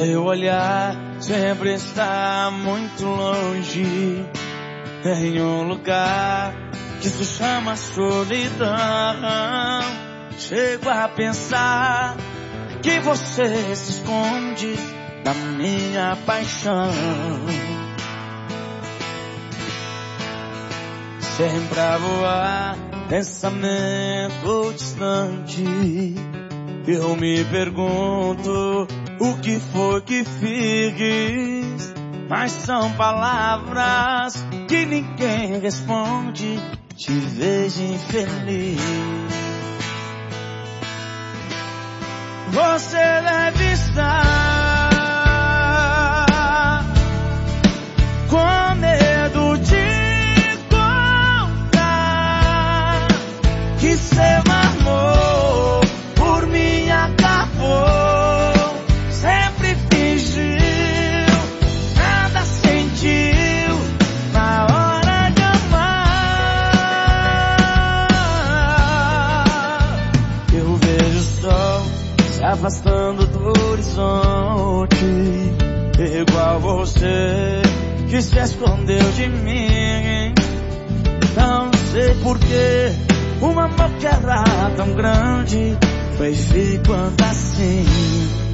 Seu olhar sempre está muito longe, em um lugar que se chama solidão. Chego a pensar que você se esconde da minha paixão. Sempre a voar, pensamento distante. Eu me pergunto o que foi que fiz. Mas são palavras que ninguém responde. Te vejo infeliz. Você deve estar com medo de contar que seu afastando do horizonte, igual você que se escondeu de mim. Não sei porquê, um amor tão grande foi ficando assim.